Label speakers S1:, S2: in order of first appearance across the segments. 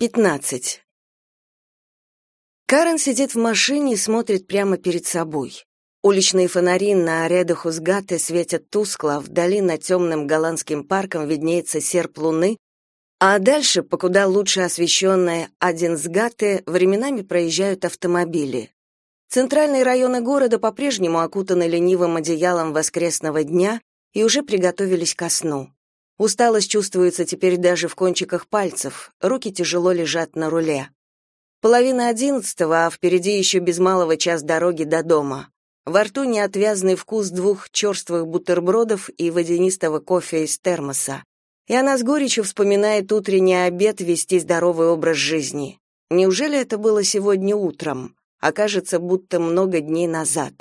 S1: 15. Карен сидит в машине и смотрит прямо перед собой. Уличные фонари на Редохусгате светят тускло, вдали над темным голландским парком виднеется серп луны, а дальше, по куда лучше освещенное Адинсгате, временами проезжают автомобили. Центральные районы города по-прежнему окутаны ленивым одеялом воскресного дня и уже приготовились ко сну. Усталость чувствуется теперь даже в кончиках пальцев, руки тяжело лежат на руле. Половина одиннадцатого, а впереди еще без малого час дороги до дома. Во рту неотвязный вкус двух черствых бутербродов и водянистого кофе из термоса. И она с горечью вспоминает утренний обед вести здоровый образ жизни. Неужели это было сегодня утром? Окажется, будто много дней назад.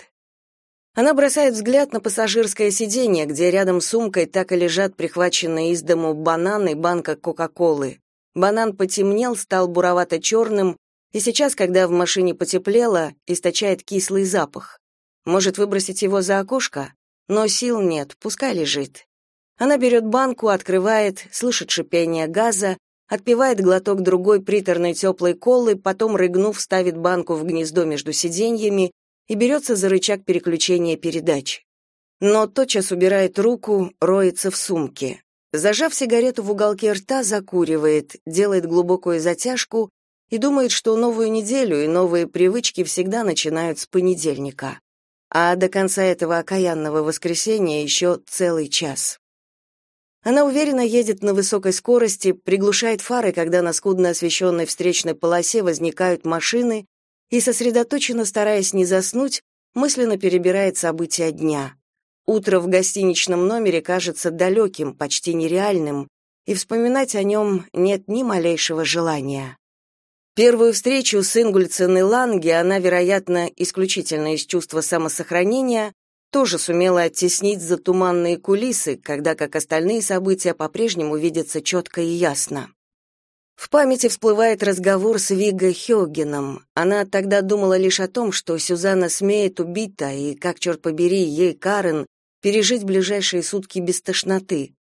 S1: Она бросает взгляд на пассажирское сиденье, где рядом с сумкой так и лежат прихваченные из дому бананы и банка Кока-Колы. Банан потемнел, стал буровато-черным, и сейчас, когда в машине потеплело, источает кислый запах. Может выбросить его за окошко? Но сил нет, пускай лежит. Она берет банку, открывает, слышит шипение газа, отпивает глоток другой приторной теплой колы, потом, рыгнув, ставит банку в гнездо между сиденьями и берется за рычаг переключения передач. Но тотчас убирает руку, роется в сумке. Зажав сигарету в уголке рта, закуривает, делает глубокую затяжку и думает, что новую неделю и новые привычки всегда начинают с понедельника. А до конца этого окаянного воскресенья еще целый час. Она уверенно едет на высокой скорости, приглушает фары, когда на скудно освещенной встречной полосе возникают машины, и, сосредоточенно стараясь не заснуть, мысленно перебирает события дня. Утро в гостиничном номере кажется далеким, почти нереальным, и вспоминать о нем нет ни малейшего желания. Первую встречу с Ингульцен и Ланге она, вероятно, исключительно из чувства самосохранения, тоже сумела оттеснить за туманные кулисы, когда, как остальные события, по-прежнему видятся четко и ясно. В памяти всплывает разговор с Вигой Хёгеном. Она тогда думала лишь о том, что Сюзанна смеет убита, и, как, черт побери, ей, Карен, пережить ближайшие сутки без тошноты.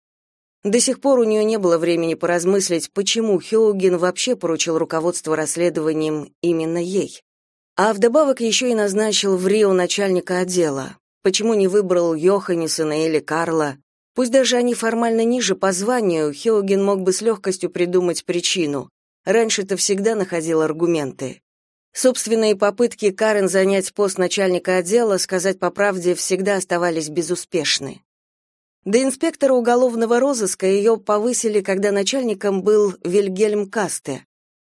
S1: До сих пор у нее не было времени поразмыслить, почему Хёген вообще поручил руководство расследованием именно ей. А вдобавок еще и назначил в Рио начальника отдела. Почему не выбрал Йоханнесона или Карла? Пусть даже они формально ниже по званию, Хеоген мог бы с легкостью придумать причину. Раньше-то всегда находил аргументы. Собственные попытки Карен занять пост начальника отдела, сказать по правде, всегда оставались безуспешны. До инспектора уголовного розыска ее повысили, когда начальником был Вильгельм Касте.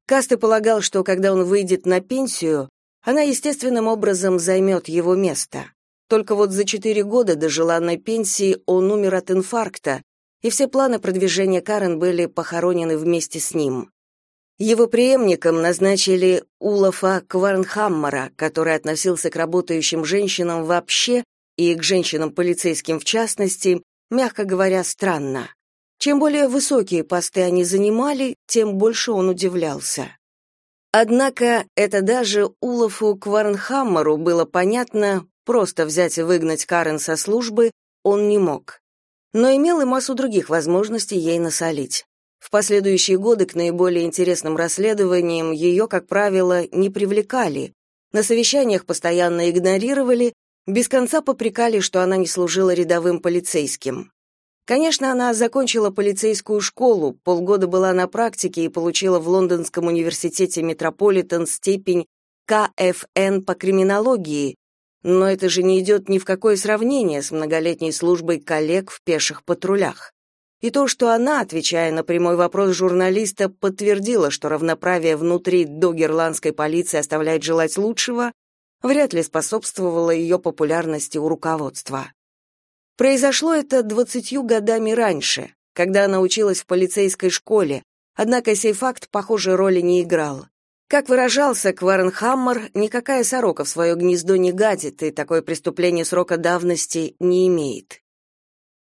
S1: Касте полагал, что когда он выйдет на пенсию, она естественным образом займет его место. Только вот за четыре года до желанной пенсии он умер от инфаркта, и все планы продвижения Карен были похоронены вместе с ним. Его преемником назначили Улафа Кварнхаммера, который относился к работающим женщинам вообще и к женщинам-полицейским в частности, мягко говоря, странно. Чем более высокие посты они занимали, тем больше он удивлялся. Однако это даже Улафу Кварнхаммеру было понятно, Просто взять и выгнать Карен со службы он не мог. Но имел и массу других возможностей ей насолить. В последующие годы к наиболее интересным расследованиям ее, как правило, не привлекали, на совещаниях постоянно игнорировали, без конца попрекали, что она не служила рядовым полицейским. Конечно, она закончила полицейскую школу, полгода была на практике и получила в Лондонском университете Метрополитен степень КФН по криминологии, но это же не идет ни в какое сравнение с многолетней службой коллег в пеших патрулях. И то, что она, отвечая на прямой вопрос журналиста, подтвердила, что равноправие внутри догерландской полиции оставляет желать лучшего, вряд ли способствовало ее популярности у руководства. Произошло это двадцатью годами раньше, когда она училась в полицейской школе, однако сей факт, похоже, роли не играл. Как выражался Кваренхаммер, никакая сорока в свое гнездо не гадит, и такое преступление срока давности не имеет.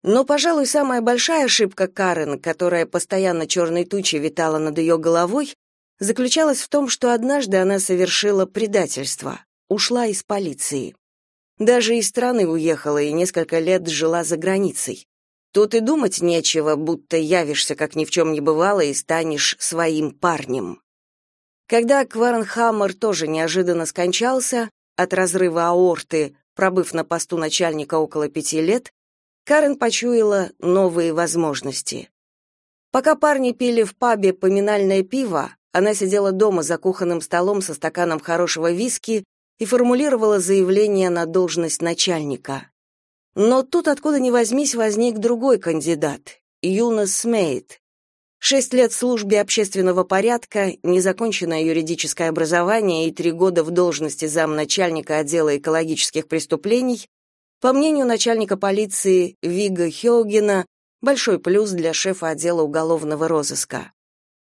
S1: Но, пожалуй, самая большая ошибка Карен, которая постоянно черной тучей витала над ее головой, заключалась в том, что однажды она совершила предательство, ушла из полиции. Даже из страны уехала и несколько лет жила за границей. Тут и думать нечего, будто явишься, как ни в чем не бывало, и станешь своим парнем. Когда Кварнхаммер тоже неожиданно скончался от разрыва аорты, пробыв на посту начальника около пяти лет, Карен почуяла новые возможности. Пока парни пили в пабе поминальное пиво, она сидела дома за кухонным столом со стаканом хорошего виски и формулировала заявление на должность начальника. Но тут откуда ни возьмись возник другой кандидат Юнас Смейт. Шесть лет в службе общественного порядка, незаконченное юридическое образование и три года в должности замначальника отдела экологических преступлений, по мнению начальника полиции Вига Хеогена, большой плюс для шефа отдела уголовного розыска.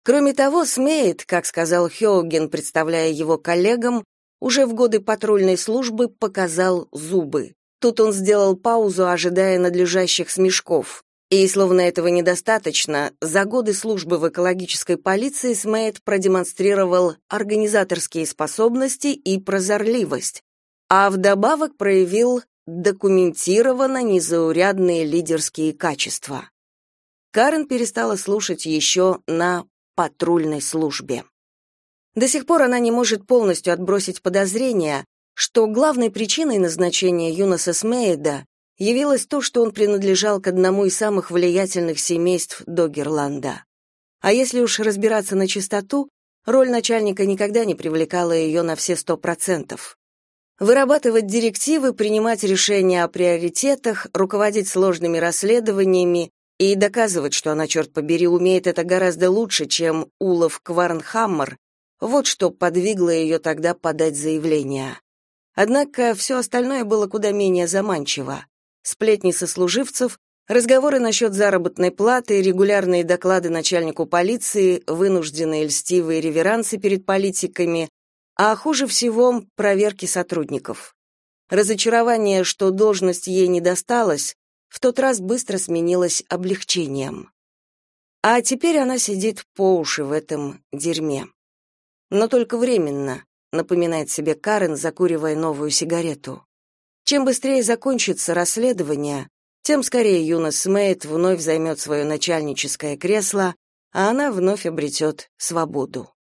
S1: Кроме того, Смейт, как сказал Хеоген, представляя его коллегам, уже в годы патрульной службы показал зубы. Тут он сделал паузу, ожидая надлежащих смешков. И, словно этого недостаточно, за годы службы в экологической полиции Смейт продемонстрировал организаторские способности и прозорливость, а вдобавок проявил документированно незаурядные лидерские качества. Карен перестала слушать еще на патрульной службе. До сих пор она не может полностью отбросить подозрения, что главной причиной назначения Юноса Смейда явилось то, что он принадлежал к одному из самых влиятельных семейств Догерланда. А если уж разбираться на чистоту, роль начальника никогда не привлекала ее на все сто процентов. Вырабатывать директивы, принимать решения о приоритетах, руководить сложными расследованиями и доказывать, что она, черт побери, умеет это гораздо лучше, чем Улов Кварнхаммер, вот что подвигло ее тогда подать заявление. Однако все остальное было куда менее заманчиво. Сплетни сослуживцев, разговоры насчет заработной платы, регулярные доклады начальнику полиции, вынужденные льстивые реверансы перед политиками, а хуже всего проверки сотрудников. Разочарование, что должность ей не досталась, в тот раз быстро сменилось облегчением. А теперь она сидит по уши в этом дерьме. Но только временно напоминает себе Карен, закуривая новую сигарету. Чем быстрее закончится расследование, тем скорее Юна Смейт вновь займет свое начальническое кресло, а она вновь обретет свободу.